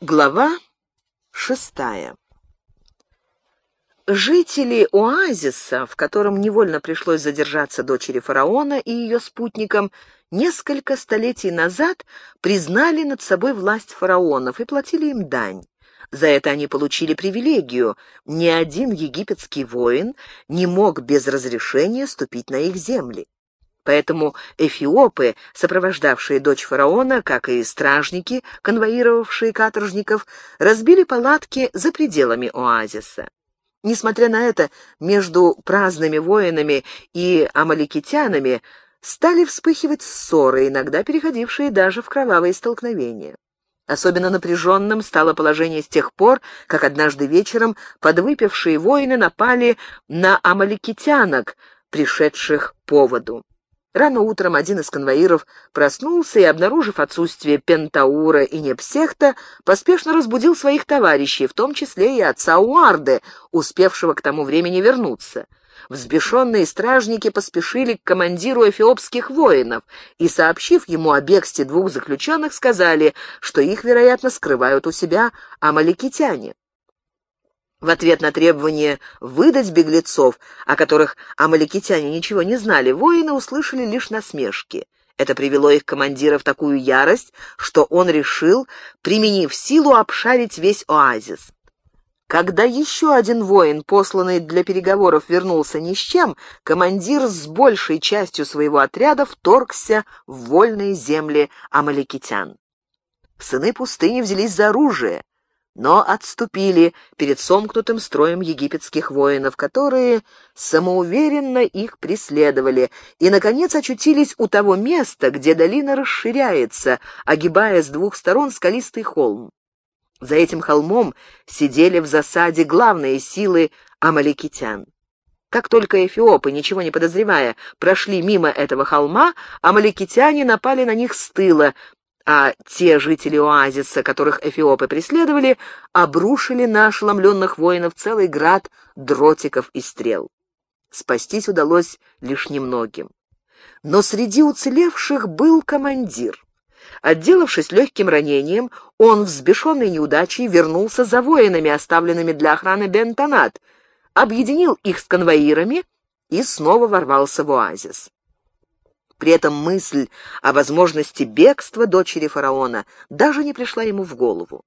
Глава шестая Жители оазиса, в котором невольно пришлось задержаться дочери фараона и ее спутникам, несколько столетий назад признали над собой власть фараонов и платили им дань. За это они получили привилегию. Ни один египетский воин не мог без разрешения ступить на их земли. Поэтому эфиопы, сопровождавшие дочь фараона, как и стражники, конвоировавшие каторжников, разбили палатки за пределами оазиса. Несмотря на это, между праздными воинами и амаликитянами стали вспыхивать ссоры, иногда переходившие даже в кровавые столкновения. Особенно напряженным стало положение с тех пор, как однажды вечером подвыпившие воины напали на амаликитянок, пришедших по воду. Рано утром один из конвоиров проснулся и, обнаружив отсутствие Пентаура и Непсехта, поспешно разбудил своих товарищей, в том числе и отца Уарды, успевшего к тому времени вернуться. Взбешенные стражники поспешили к командиру эфиопских воинов и, сообщив ему о бегстве двух заключенных, сказали, что их, вероятно, скрывают у себя амаликитяне. В ответ на требование выдать беглецов, о которых амаликитяне ничего не знали, воины услышали лишь насмешки. Это привело их командира в такую ярость, что он решил, применив силу, обшарить весь оазис. Когда еще один воин, посланный для переговоров, вернулся ни с чем, командир с большей частью своего отряда вторгся в вольные земли амаликитян. Сыны пустыни взялись за оружие но отступили перед сомкнутым строем египетских воинов, которые самоуверенно их преследовали, и, наконец, очутились у того места, где долина расширяется, огибая с двух сторон скалистый холм. За этим холмом сидели в засаде главные силы амаликитян. Как только эфиопы, ничего не подозревая, прошли мимо этого холма, амаликитяне напали на них с тыла, а те жители оазиса, которых эфиопы преследовали, обрушили на ошеломленных воинов целый град дротиков и стрел. Спастись удалось лишь немногим. Но среди уцелевших был командир. Отделавшись легким ранением, он, взбешенный неудачей, вернулся за воинами, оставленными для охраны Бентонат, объединил их с конвоирами и снова ворвался в оазис. При этом мысль о возможности бегства дочери фараона даже не пришла ему в голову.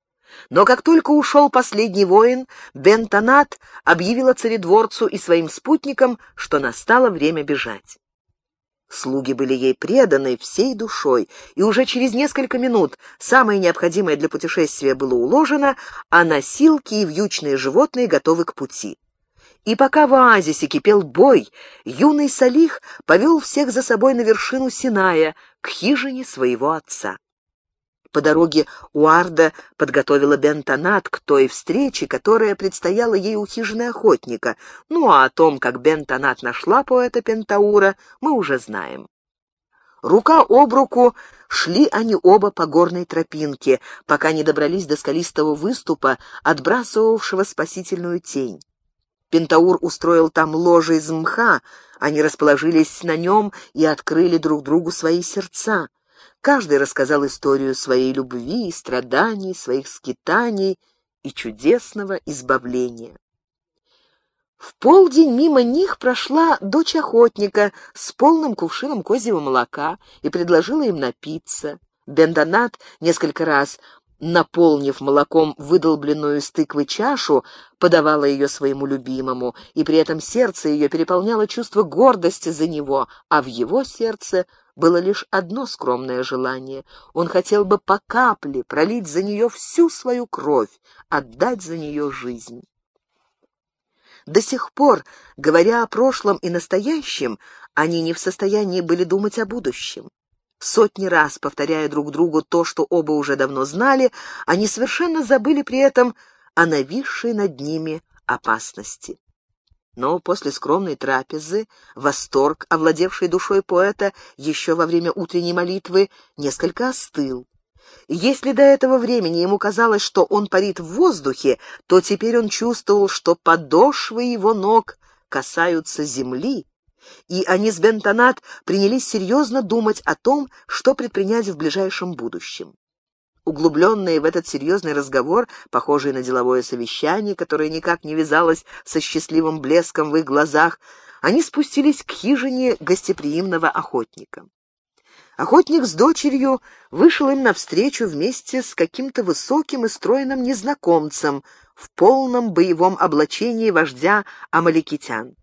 Но как только ушел последний воин, Бентонат объявила царедворцу и своим спутникам, что настало время бежать. Слуги были ей преданы всей душой, и уже через несколько минут самое необходимое для путешествия было уложено, а носилки и вьючные животные готовы к пути. И пока в оазисе кипел бой, юный Салих повел всех за собой на вершину Синая, к хижине своего отца. По дороге Уарда подготовила Бентонат к той встрече, которая предстояла ей у хижины охотника. Ну а о том, как Бентонат нашла поэта Пентаура, мы уже знаем. Рука об руку шли они оба по горной тропинке, пока не добрались до скалистого выступа, отбрасывавшего спасительную тень. Пентаур устроил там ложе из мха, они расположились на нем и открыли друг другу свои сердца. Каждый рассказал историю своей любви и страданий, своих скитаний и чудесного избавления. В полдень мимо них прошла дочь охотника с полным кувшином козьего молока и предложила им напиться. Бендонат несколько раз наполнив молоком выдолбленную из тыквы чашу, подавала ее своему любимому, и при этом сердце ее переполняло чувство гордости за него, а в его сердце было лишь одно скромное желание. Он хотел бы по капле пролить за нее всю свою кровь, отдать за нее жизнь. До сих пор, говоря о прошлом и настоящем, они не в состоянии были думать о будущем. Сотни раз повторяя друг другу то, что оба уже давно знали, они совершенно забыли при этом о нависшей над ними опасности. Но после скромной трапезы восторг, овладевший душой поэта еще во время утренней молитвы, несколько остыл. Если до этого времени ему казалось, что он парит в воздухе, то теперь он чувствовал, что подошвы его ног касаются земли, и они с Бентонат принялись серьезно думать о том, что предпринять в ближайшем будущем. углубленные в этот серьезный разговор, похожий на деловое совещание, которое никак не вязалось со счастливым блеском в их глазах, они спустились к хижине гостеприимного охотника. Охотник с дочерью вышел им навстречу вместе с каким-то высоким и стройным незнакомцем в полном боевом облачении вождя амаликитян.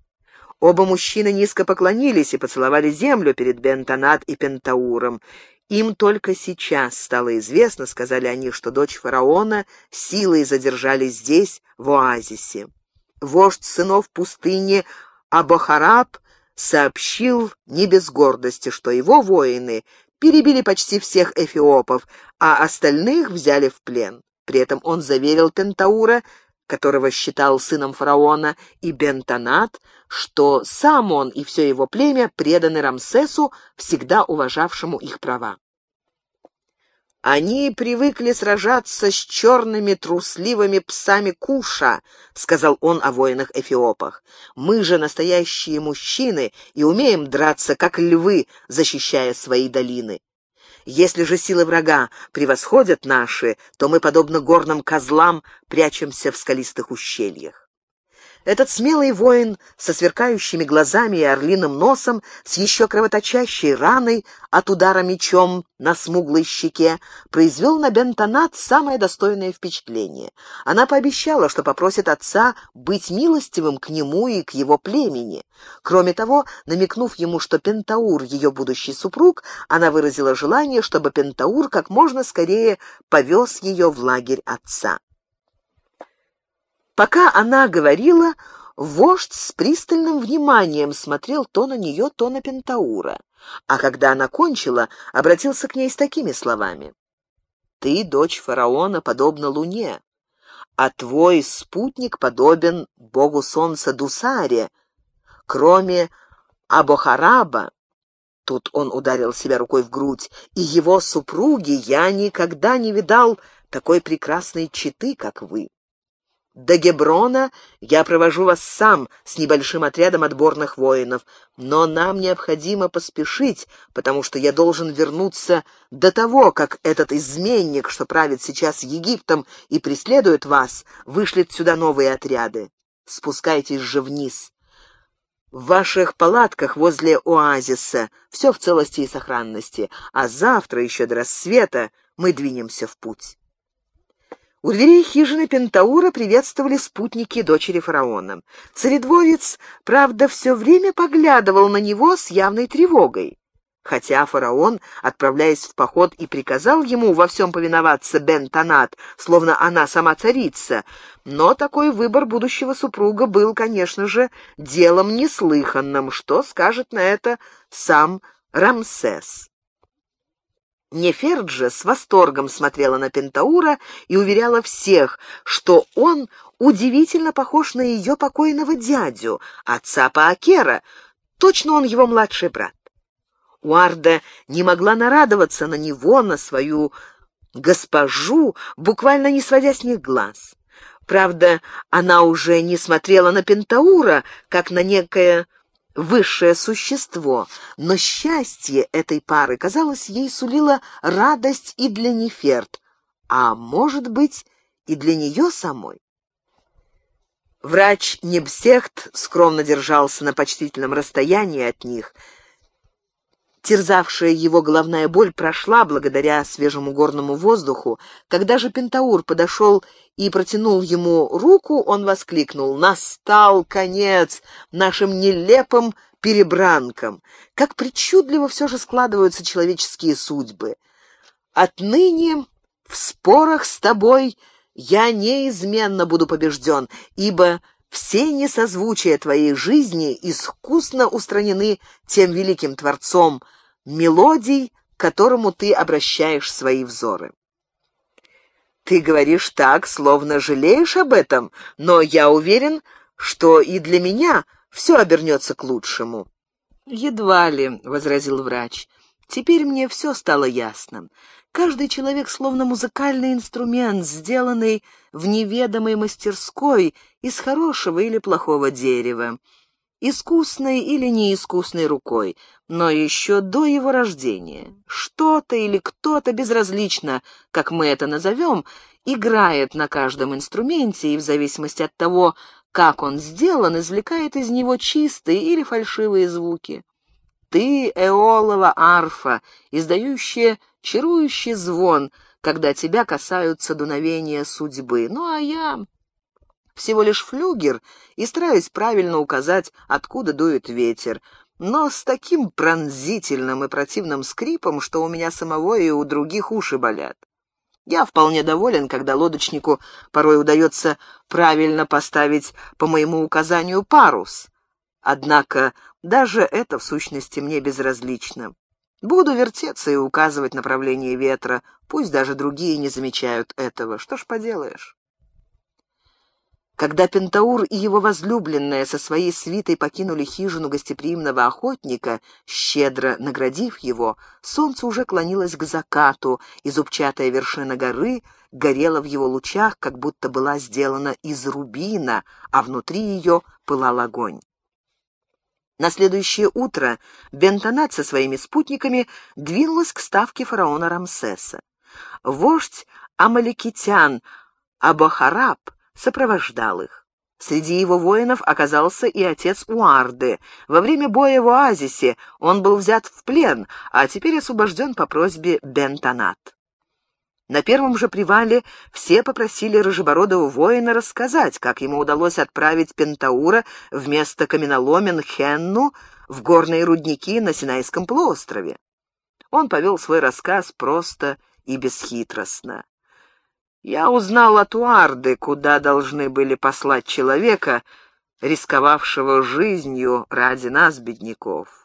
Оба мужчины низко поклонились и поцеловали землю перед Бентонат и Пентауром. Им только сейчас стало известно, сказали они, что дочь фараона силой задержали здесь, в оазисе. Вождь сынов пустыни Абохараб сообщил не без гордости, что его воины перебили почти всех эфиопов, а остальных взяли в плен. При этом он заверил Пентаура, которого считал сыном фараона, и Бентонат, что сам он и все его племя преданы Рамсесу, всегда уважавшему их права. «Они привыкли сражаться с черными трусливыми псами Куша», — сказал он о воинах-эфиопах. «Мы же настоящие мужчины и умеем драться, как львы, защищая свои долины. Если же силы врага превосходят наши, то мы, подобно горным козлам, прячемся в скалистых ущельях. Этот смелый воин со сверкающими глазами и орлиным носом, с еще кровоточащей раной от удара мечом на смуглой щеке, произвел на Бентонат самое достойное впечатление. Она пообещала, что попросит отца быть милостивым к нему и к его племени. Кроме того, намекнув ему, что Пентаур — ее будущий супруг, она выразила желание, чтобы Пентаур как можно скорее повез ее в лагерь отца. Пока она говорила, вождь с пристальным вниманием смотрел то на нее, то на Пентаура. А когда она кончила, обратился к ней с такими словами. «Ты, дочь фараона, подобна луне, а твой спутник подобен богу солнца Дусаре. Кроме Абохараба, тут он ударил себя рукой в грудь, и его супруги я никогда не видал такой прекрасной читы, как вы. До Геброна я провожу вас сам с небольшим отрядом отборных воинов, но нам необходимо поспешить, потому что я должен вернуться до того, как этот изменник, что правит сейчас Египтом и преследует вас, вышлет сюда новые отряды. Спускайтесь же вниз. В ваших палатках возле оазиса все в целости и сохранности, а завтра еще до рассвета мы двинемся в путь. У дверей хижины Пентаура приветствовали спутники дочери фараона. Царедворец, правда, все время поглядывал на него с явной тревогой. Хотя фараон, отправляясь в поход, и приказал ему во всем повиноваться Бен-Танат, словно она сама царица, но такой выбор будущего супруга был, конечно же, делом неслыханным, что скажет на это сам Рамсес. Неферджа с восторгом смотрела на Пентаура и уверяла всех, что он удивительно похож на ее покойного дядю, отца Паакера, точно он его младший брат. Уарда не могла нарадоваться на него, на свою госпожу, буквально не сводя с них глаз. Правда, она уже не смотрела на Пентаура, как на некое высшее существо, но счастье этой пары, казалось, ей сулило радость и для Неферт, а, может быть, и для нее самой. Врач Небсехт скромно держался на почтительном расстоянии от них. Терзавшая его головная боль прошла благодаря свежему горному воздуху. Когда же Пентаур подошел и протянул ему руку, он воскликнул «Настал конец нашим нелепым перебранкам! Как причудливо все же складываются человеческие судьбы! Отныне в спорах с тобой я неизменно буду побежден, ибо все несозвучия твоей жизни искусно устранены тем великим Творцом, мелодий, к которому ты обращаешь свои взоры. Ты говоришь так, словно жалеешь об этом, но я уверен, что и для меня все обернется к лучшему. Едва ли, — возразил врач. Теперь мне все стало ясно. Каждый человек словно музыкальный инструмент, сделанный в неведомой мастерской из хорошего или плохого дерева. искусной или неискусной рукой, но еще до его рождения. Что-то или кто-то, безразлично, как мы это назовем, играет на каждом инструменте и в зависимости от того, как он сделан, извлекает из него чистые или фальшивые звуки. Ты, Эолова арфа, издающая чарующий звон, когда тебя касаются дуновения судьбы. Ну а я всего лишь флюгер и стараюсь правильно указать, откуда дует ветер, но с таким пронзительным и противным скрипом, что у меня самого и у других уши болят. Я вполне доволен, когда лодочнику порой удается правильно поставить по моему указанию парус. Однако даже это в сущности мне безразлично. Буду вертеться и указывать направление ветра, пусть даже другие не замечают этого. Что ж поделаешь? Когда Пентаур и его возлюбленная со своей свитой покинули хижину гостеприимного охотника, щедро наградив его, солнце уже клонилось к закату, и зубчатая вершина горы горела в его лучах, как будто была сделана из рубина, а внутри ее пылал огонь. На следующее утро Бентонат со своими спутниками двинулась к ставке фараона Рамсеса. Вождь Амаликитян Абахараб сопровождал их. Среди его воинов оказался и отец Уарды. Во время боя в оазисе он был взят в плен, а теперь освобожден по просьбе Бентонат. На первом же привале все попросили рыжебородого воина рассказать, как ему удалось отправить Пентаура вместо каменоломен Хенну в горные рудники на Синайском полуострове. Он повел свой рассказ просто и бесхитростно. Я узнал от Уарды, куда должны были послать человека, рисковавшего жизнью ради нас, бедняков.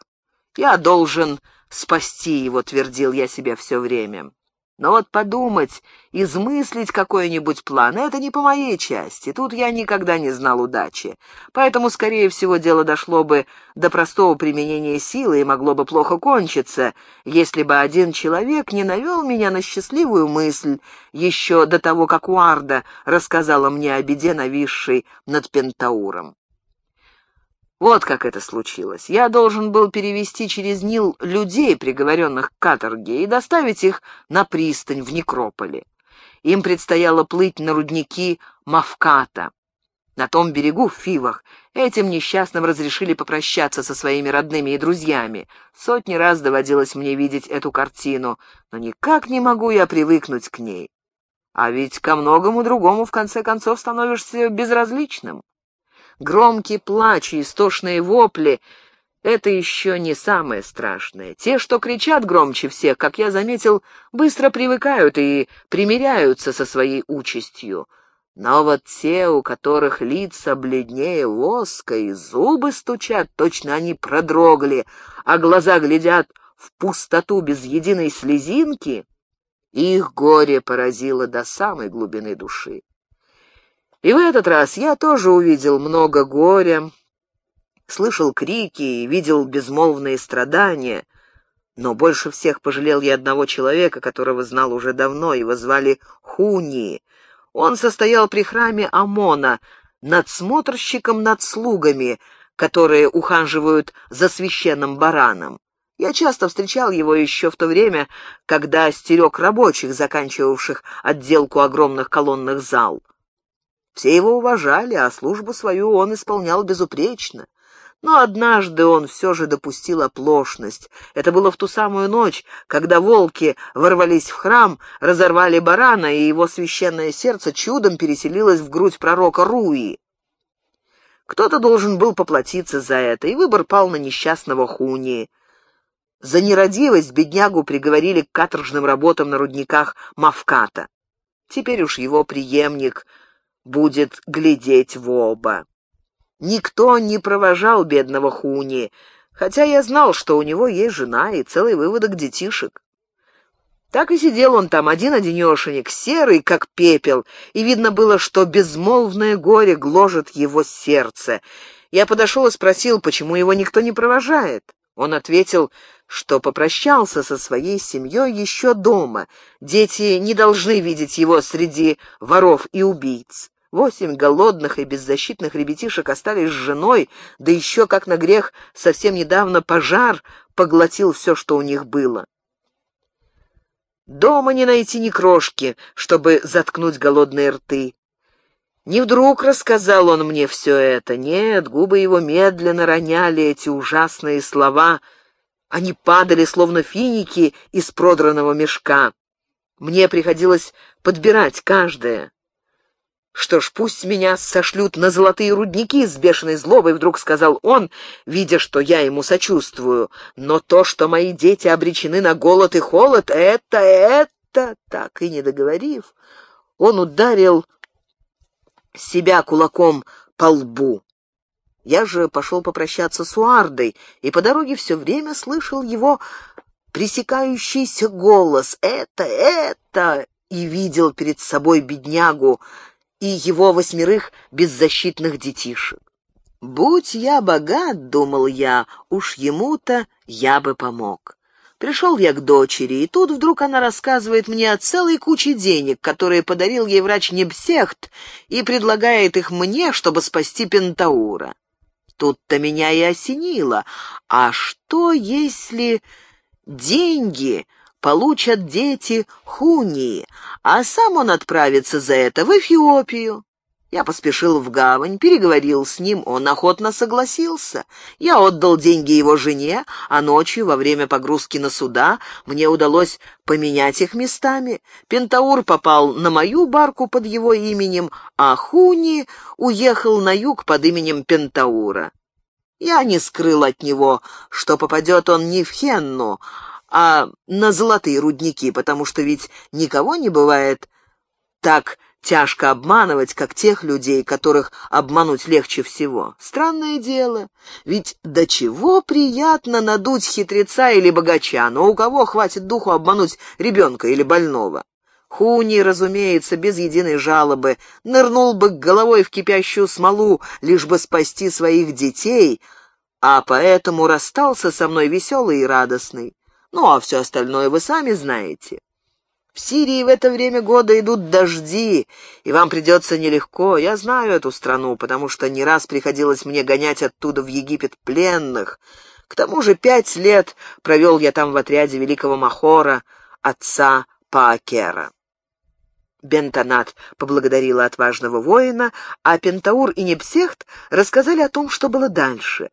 Я должен спасти его, твердил я себе все время. Но вот подумать, измыслить какой-нибудь план — это не по моей части. Тут я никогда не знал удачи. Поэтому, скорее всего, дело дошло бы до простого применения силы и могло бы плохо кончиться, если бы один человек не навел меня на счастливую мысль еще до того, как Уарда рассказала мне о беде, нависшей над Пентауром. Вот как это случилось. Я должен был перевести через Нил людей, приговоренных к каторге, и доставить их на пристань в Некрополе. Им предстояло плыть на рудники Мавката. На том берегу, в Фивах, этим несчастным разрешили попрощаться со своими родными и друзьями. Сотни раз доводилось мне видеть эту картину, но никак не могу я привыкнуть к ней. А ведь ко многому другому в конце концов становишься безразличным. Громкий плач и истошные вопли — это еще не самое страшное. Те, что кричат громче всех, как я заметил, быстро привыкают и примиряются со своей участью. Но вот те, у которых лица бледнее воска и зубы стучат, точно они продрогли, а глаза глядят в пустоту без единой слезинки, их горе поразило до самой глубины души. И в этот раз я тоже увидел много горя, слышал крики и видел безмолвные страдания, но больше всех пожалел я одного человека, которого знал уже давно, его звали Хуни. Он состоял при храме Амона, надсмотрщиком над слугами, которые ухаживают за священным бараном. Я часто встречал его еще в то время, когда стерег рабочих, заканчивавших отделку огромных колонных зал. Все его уважали, а службу свою он исполнял безупречно. Но однажды он все же допустил оплошность. Это было в ту самую ночь, когда волки ворвались в храм, разорвали барана, и его священное сердце чудом переселилось в грудь пророка Руи. Кто-то должен был поплатиться за это, и выбор пал на несчастного Хуни. За нерадивость беднягу приговорили к каторжным работам на рудниках Мавката. Теперь уж его преемник будет глядеть в оба. Никто не провожал бедного Хуни, хотя я знал, что у него есть жена и целый выводок детишек. Так и сидел он там, один-одинешенек, серый, как пепел, и видно было, что безмолвное горе гложет его сердце. Я подошел и спросил, почему его никто не провожает. Он ответил, что попрощался со своей семьей еще дома. Дети не должны видеть его среди воров и убийц. Восемь голодных и беззащитных ребятишек остались с женой, да еще, как на грех, совсем недавно пожар поглотил все, что у них было. Дома не найти ни крошки, чтобы заткнуть голодные рты. Не вдруг рассказал он мне все это. Нет, губы его медленно роняли эти ужасные слова. Они падали, словно финики из продранного мешка. Мне приходилось подбирать каждое. «Что ж, пусть меня сошлют на золотые рудники с бешеной злобой», — вдруг сказал он, видя, что я ему сочувствую. «Но то, что мои дети обречены на голод и холод, это, это...» Так и не договорив, он ударил себя кулаком по лбу. Я же пошел попрощаться с Уардой, и по дороге все время слышал его пресекающийся голос «Это, это!» и видел перед собой беднягу, и его восьмерых беззащитных детишек. «Будь я богат, — думал я, — уж ему-то я бы помог». Пришел я к дочери, и тут вдруг она рассказывает мне о целой куче денег, которые подарил ей врач Небсехт, и предлагает их мне, чтобы спасти Пентаура. Тут-то меня и осенило. А что, если деньги получат дети Хунии, а сам он отправится за это в Эфиопию. Я поспешил в гавань, переговорил с ним, он охотно согласился. Я отдал деньги его жене, а ночью, во время погрузки на суда, мне удалось поменять их местами. Пентаур попал на мою барку под его именем, а Хуни уехал на юг под именем Пентаура. Я не скрыл от него, что попадет он не в Хенну, а на золотые рудники, потому что ведь никого не бывает так тяжко обманывать, как тех людей, которых обмануть легче всего. Странное дело, ведь до чего приятно надуть хитреца или богача, но у кого хватит духу обмануть ребенка или больного? Хуни, разумеется, без единой жалобы, нырнул бы головой в кипящую смолу, лишь бы спасти своих детей, а поэтому расстался со мной веселый и радостный. Ну, а все остальное вы сами знаете. В Сирии в это время года идут дожди, и вам придется нелегко. Я знаю эту страну, потому что не раз приходилось мне гонять оттуда в Египет пленных. К тому же пять лет провел я там в отряде великого Махора, отца Паакера. Бентонат поблагодарила отважного воина, а Пентаур и Непсехт рассказали о том, что было дальше.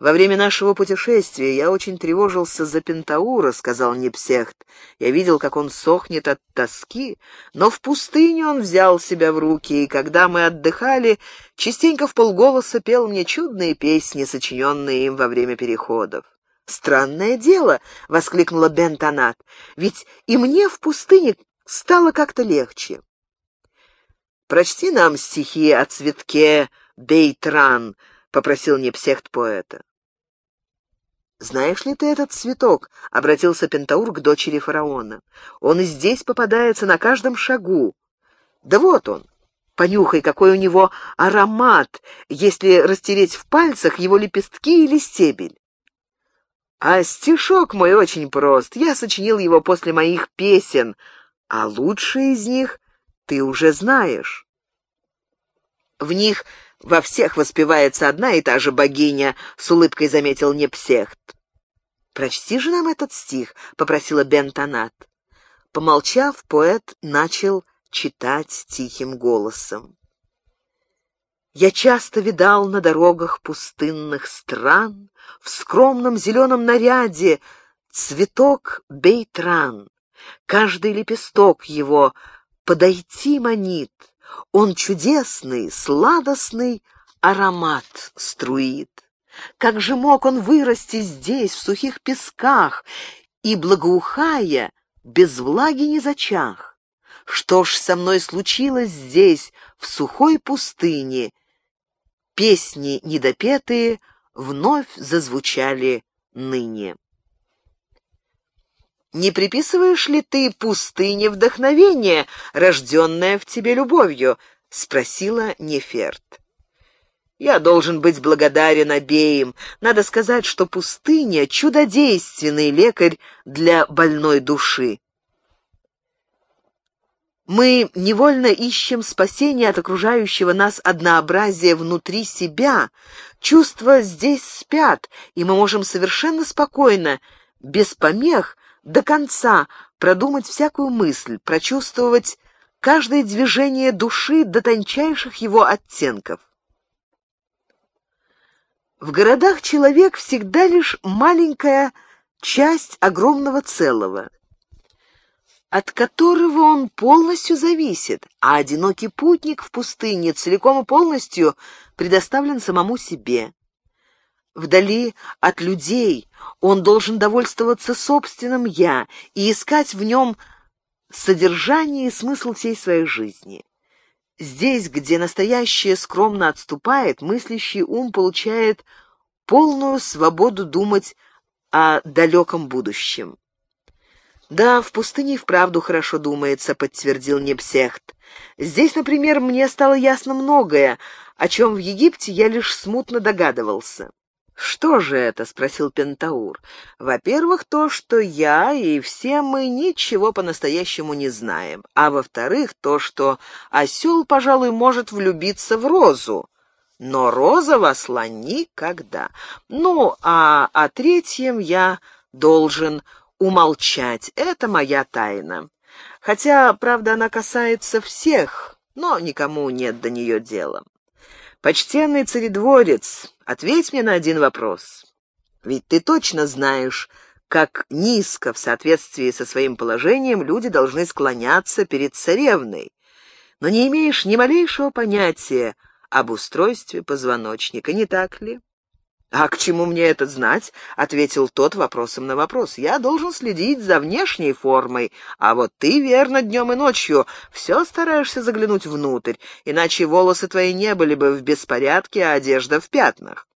«Во время нашего путешествия я очень тревожился за Пентаура», — сказал Непсехт. «Я видел, как он сохнет от тоски, но в пустыне он взял себя в руки, и когда мы отдыхали, частенько в полголоса пел мне чудные песни, сочиненные им во время переходов». «Странное дело!» — воскликнула Бентонат. «Ведь и мне в пустыне стало как-то легче». «Прочти нам стихи о цветке Бейтран», — попросил Непсехт поэта. «Знаешь ли ты этот цветок?» — обратился Пентаур к дочери фараона. «Он и здесь попадается на каждом шагу. Да вот он. Понюхай, какой у него аромат, если растереть в пальцах его лепестки или стебель». «А стишок мой очень прост. Я сочинил его после моих песен, а лучшие из них ты уже знаешь». В них во всех воспевается одна и та же богиня, — с улыбкой заметил Непсехт. «Прочти же нам этот стих», — попросила Бентонат. Помолчав, поэт начал читать тихим голосом. «Я часто видал на дорогах пустынных стран в скромном зеленом наряде цветок бейтран. Каждый лепесток его подойти манит, он чудесный, сладостный аромат струит. Как же мог он вырасти здесь, в сухих песках, и, благоухая, без влаги не зачах? Что ж со мной случилось здесь, в сухой пустыне? Песни недопетые вновь зазвучали ныне. Не приписываешь ли ты пустыне вдохновение, рожденное в тебе любовью? — спросила Неферт. Я должен быть благодарен обеим. Надо сказать, что пустыня — чудодейственный лекарь для больной души. Мы невольно ищем спасения от окружающего нас однообразия внутри себя. Чувства здесь спят, и мы можем совершенно спокойно, без помех, до конца продумать всякую мысль, прочувствовать каждое движение души до тончайших его оттенков. В городах человек всегда лишь маленькая часть огромного целого от которого он полностью зависит, а одинокий путник в пустыне целиком и полностью предоставлен самому себе. Вдали от людей он должен довольствоваться собственным «я» и искать в нем содержание и смысл всей своей жизни. Здесь, где настоящее скромно отступает, мыслящий ум получает полную свободу думать о далеком будущем. «Да, в пустыне вправду хорошо думается», — подтвердил Непсехт. «Здесь, например, мне стало ясно многое, о чем в Египте я лишь смутно догадывался». «Что же это?» — спросил Пентаур. «Во-первых, то, что я и все мы ничего по-настоящему не знаем. А во-вторых, то, что осел, пожалуй, может влюбиться в розу. Но роза в осла никогда. Ну, а о третьем я должен умолчать. Это моя тайна. Хотя, правда, она касается всех, но никому нет до нее дела. Почтенный царедворец, ответь мне на один вопрос. Ведь ты точно знаешь, как низко в соответствии со своим положением люди должны склоняться перед царевной, но не имеешь ни малейшего понятия об устройстве позвоночника, не так ли? «А к чему мне это знать?» — ответил тот вопросом на вопрос. «Я должен следить за внешней формой, а вот ты, верно, днем и ночью все стараешься заглянуть внутрь, иначе волосы твои не были бы в беспорядке, а одежда в пятнах».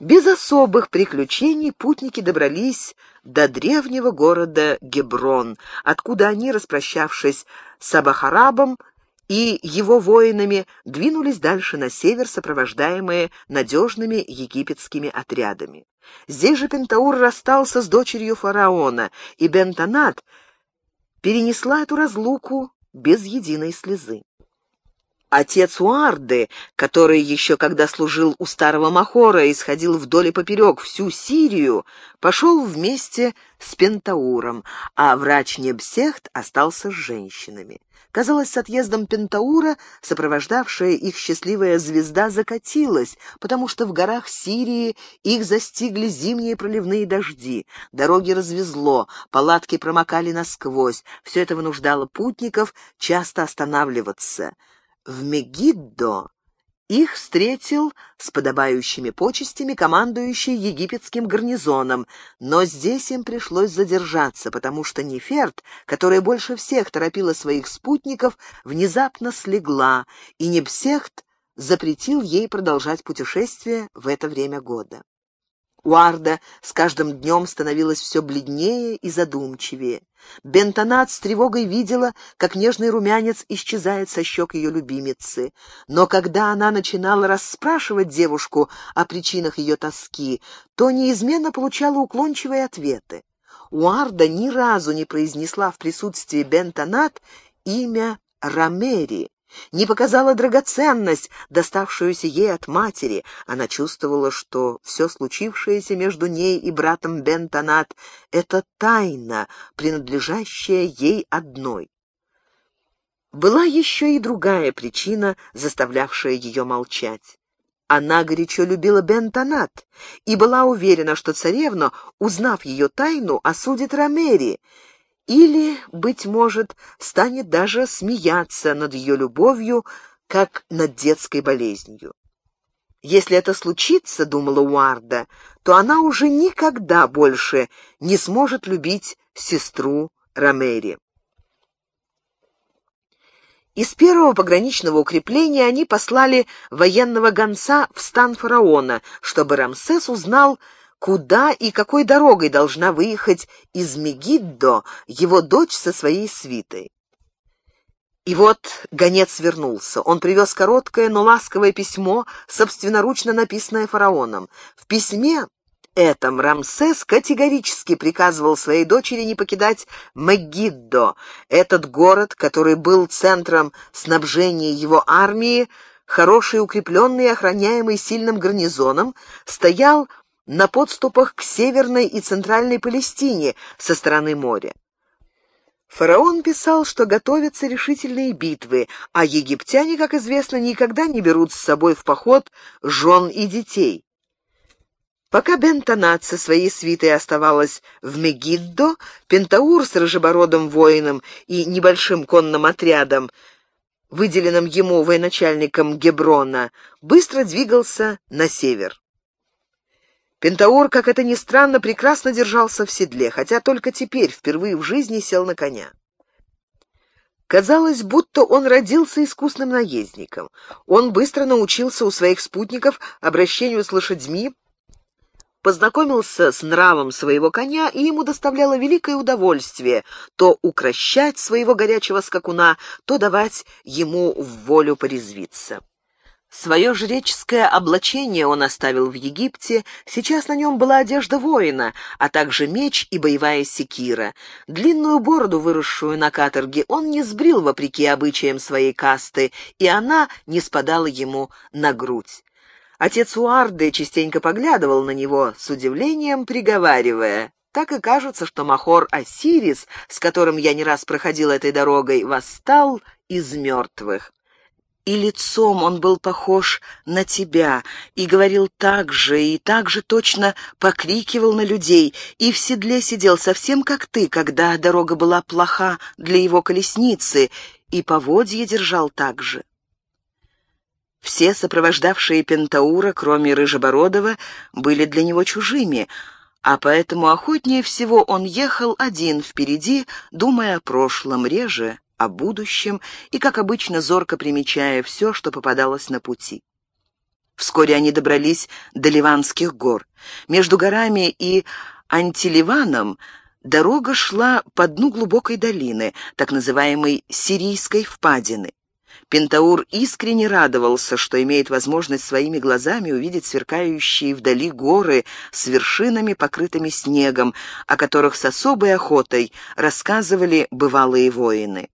Без особых приключений путники добрались до древнего города Геброн, откуда они, распрощавшись с Абахарабом, и его воинами двинулись дальше на север, сопровождаемые надежными египетскими отрядами. Здесь же Пентаур расстался с дочерью фараона, и Бентонат перенесла эту разлуку без единой слезы. Отец Уарды, который еще когда служил у старого Махора и сходил вдоль и поперек всю Сирию, пошел вместе с Пентауром, а врач Небсехт остался с женщинами. Казалось, с отъездом Пентаура сопровождавшая их счастливая звезда закатилась, потому что в горах Сирии их застигли зимние проливные дожди, дороги развезло, палатки промокали насквозь, все это вынуждало путников часто останавливаться. В Мегиддо их встретил с подобающими почестями командующий египетским гарнизоном, но здесь им пришлось задержаться, потому что Неферт, которая больше всех торопила своих спутников, внезапно слегла, и Небсехт запретил ей продолжать путешествие в это время года. Уарда с каждым днем становилась все бледнее и задумчивее. Бентонат с тревогой видела, как нежный румянец исчезает со щек ее любимицы. Но когда она начинала расспрашивать девушку о причинах ее тоски, то неизменно получала уклончивые ответы. Уарда ни разу не произнесла в присутствии Бентонат имя Рамери, не показала драгоценность, доставшуюся ей от матери. Она чувствовала, что все случившееся между ней и братом Бентонат — это тайна, принадлежащая ей одной. Была еще и другая причина, заставлявшая ее молчать. Она горячо любила Бентонат и была уверена, что царевна, узнав ее тайну, осудит Ромери — или, быть может, станет даже смеяться над ее любовью, как над детской болезнью. Если это случится, думала Уарда, то она уже никогда больше не сможет любить сестру Ромери. Из первого пограничного укрепления они послали военного гонца в стан фараона, чтобы Рамсес узнал, куда и какой дорогой должна выехать из Мегиддо его дочь со своей свитой. И вот гонец вернулся. Он привез короткое, но ласковое письмо, собственноручно написанное фараоном. В письме этом Рамсес категорически приказывал своей дочери не покидать Мегиддо, этот город, который был центром снабжения его армии, хороший, укрепленный и охраняемый сильным гарнизоном, стоял на подступах к северной и центральной Палестине со стороны моря. Фараон писал, что готовятся решительные битвы, а египтяне, как известно, никогда не берут с собой в поход жен и детей. Пока Бентонат со своей свитой оставалась в Мегиддо, Пентаур с рыжебородым воином и небольшим конным отрядом, выделенным ему военачальником Геброна, быстро двигался на север. Пентаур, как это ни странно, прекрасно держался в седле, хотя только теперь впервые в жизни сел на коня. Казалось, будто он родился искусным наездником. Он быстро научился у своих спутников обращению с лошадьми, познакомился с нравом своего коня, и ему доставляло великое удовольствие то укращать своего горячего скакуна, то давать ему в волю порезвиться. Свое жреческое облачение он оставил в Египте, сейчас на нем была одежда воина, а также меч и боевая секира. Длинную бороду, выросшую на каторге, он не сбрил вопреки обычаям своей касты, и она не спадала ему на грудь. Отец Уарды частенько поглядывал на него с удивлением, приговаривая, «Так и кажется, что Махор Осирис, с которым я не раз проходил этой дорогой, восстал из мертвых» и лицом он был похож на тебя, и говорил так же, и так же точно покрикивал на людей, и в седле сидел совсем как ты, когда дорога была плоха для его колесницы, и поводье держал так же. Все сопровождавшие Пентаура, кроме Рыжебородова, были для него чужими, а поэтому охотнее всего он ехал один впереди, думая о прошлом реже, о будущем и, как обычно, зорко примечая все, что попадалось на пути. Вскоре они добрались до Ливанских гор. Между горами и Антиливаном дорога шла по дну глубокой долины, так называемой Сирийской впадины. Пентаур искренне радовался, что имеет возможность своими глазами увидеть сверкающие вдали горы с вершинами, покрытыми снегом, о которых с особой охотой рассказывали бывалые воины.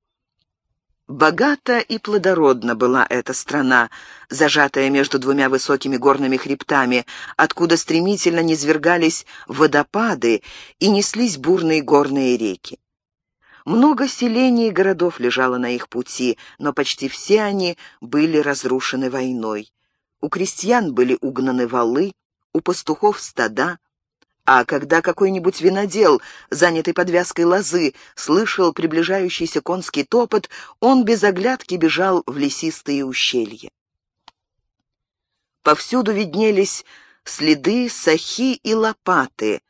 Богата и плодородна была эта страна, зажатая между двумя высокими горными хребтами, откуда стремительно низвергались водопады и неслись бурные горные реки. Много селений и городов лежало на их пути, но почти все они были разрушены войной. У крестьян были угнаны валы, у пастухов стада, а когда какой-нибудь винодел, занятый подвязкой лозы, слышал приближающийся конский топот, он без оглядки бежал в лесистые ущелья. Повсюду виднелись следы сахи и лопаты,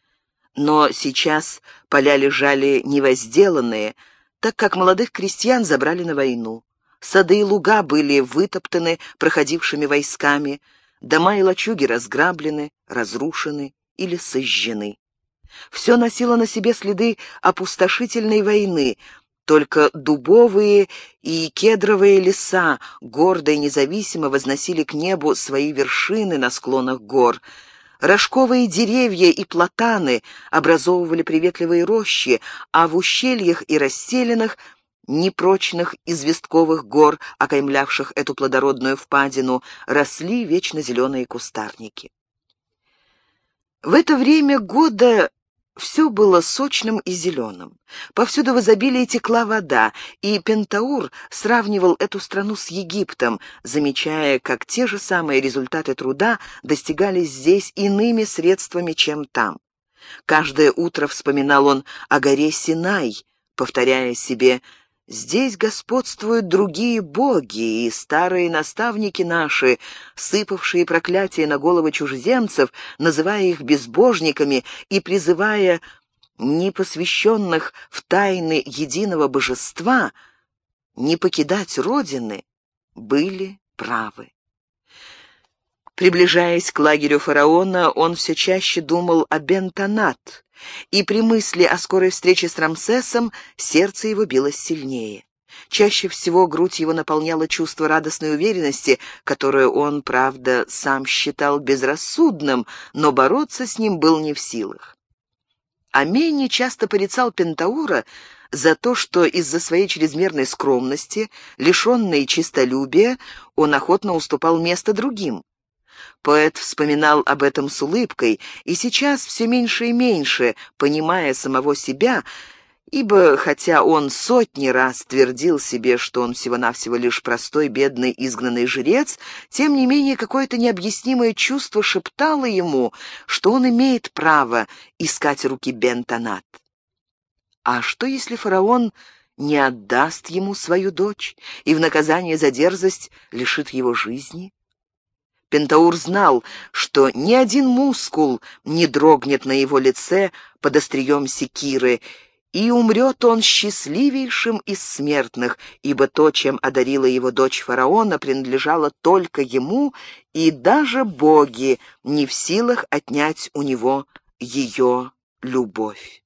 но сейчас поля лежали невозделанные, так как молодых крестьян забрали на войну. Сады и луга были вытоптаны проходившими войсками, дома и лачуги разграблены, разрушены или сожжены. Все носило на себе следы опустошительной войны, только дубовые и кедровые леса гордо и независимо возносили к небу свои вершины на склонах гор. Рожковые деревья и платаны образовывали приветливые рощи, а в ущельях и расселенных непрочных известковых гор, окаймлявших эту плодородную впадину, росли вечно зеленые кустарники. В это время года все было сочным и зеленым. Повсюду в изобилии текла вода, и Пентаур сравнивал эту страну с Египтом, замечая, как те же самые результаты труда достигались здесь иными средствами, чем там. Каждое утро вспоминал он о горе Синай, повторяя себе Здесь господствуют другие боги, и старые наставники наши, сыпавшие проклятия на головы чужеземцев, называя их безбожниками и призывая непосвященных в тайны единого божества не покидать родины, были правы. Приближаясь к лагерю фараона, он все чаще думал о Бентонат, и при мысли о скорой встрече с Рамсесом сердце его билось сильнее. Чаще всего грудь его наполняла чувство радостной уверенности, которое он, правда, сам считал безрассудным, но бороться с ним был не в силах. Амени часто порицал Пентаура за то, что из-за своей чрезмерной скромности, лишенной чистолюбия, он охотно уступал место другим. Поэт вспоминал об этом с улыбкой, и сейчас все меньше и меньше, понимая самого себя, ибо хотя он сотни раз твердил себе, что он всего-навсего лишь простой, бедный, изгнанный жрец, тем не менее какое-то необъяснимое чувство шептало ему, что он имеет право искать руки Бентонат. А что, если фараон не отдаст ему свою дочь и в наказание за дерзость лишит его жизни? Пентаур знал, что ни один мускул не дрогнет на его лице под острием секиры, и умрет он счастливейшим из смертных, ибо то, чем одарила его дочь фараона, принадлежало только ему, и даже боги не в силах отнять у него ее любовь.